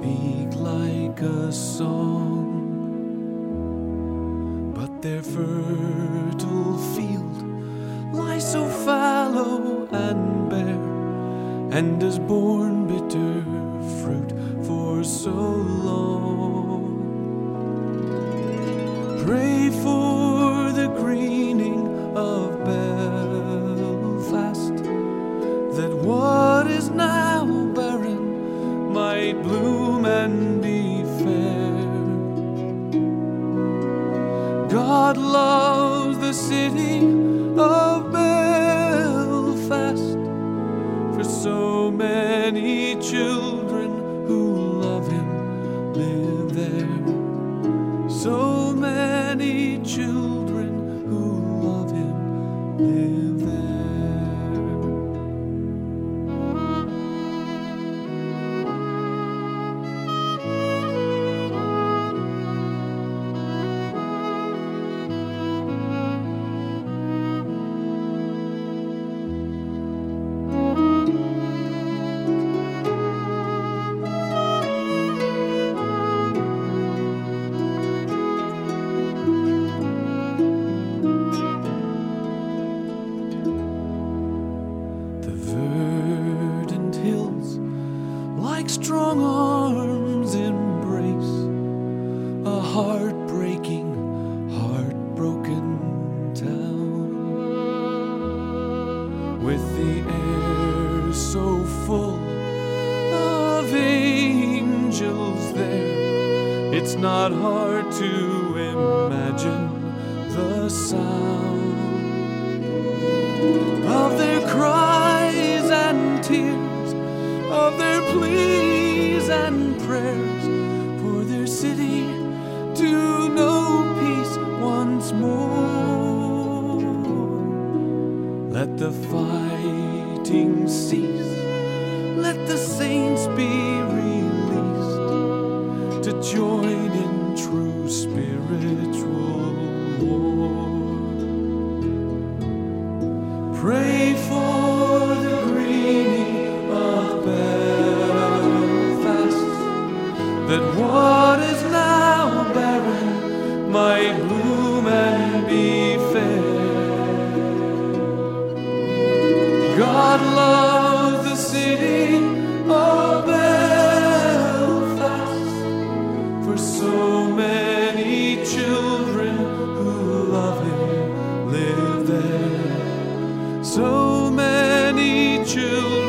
speak like a song. But their fertile field lies so fallow and bare, and has borne bitter fruit for so long. Pray for the greening of Belfast, that what is now barren might bloom God loves the city of Belfast, for so many children strong arms, embrace a heartbreaking, heartbroken town. With the air so full of angels there, it's not hard to imagine the sound of their cries and tears, of their pleas and prayers for their city to know peace once more. Let the fighting cease, let the saints be released to join in true spiritual war. Pray for what is now barren might bloom and be fair. God loves the city of Belfast, for so many children who love Him live there. So many children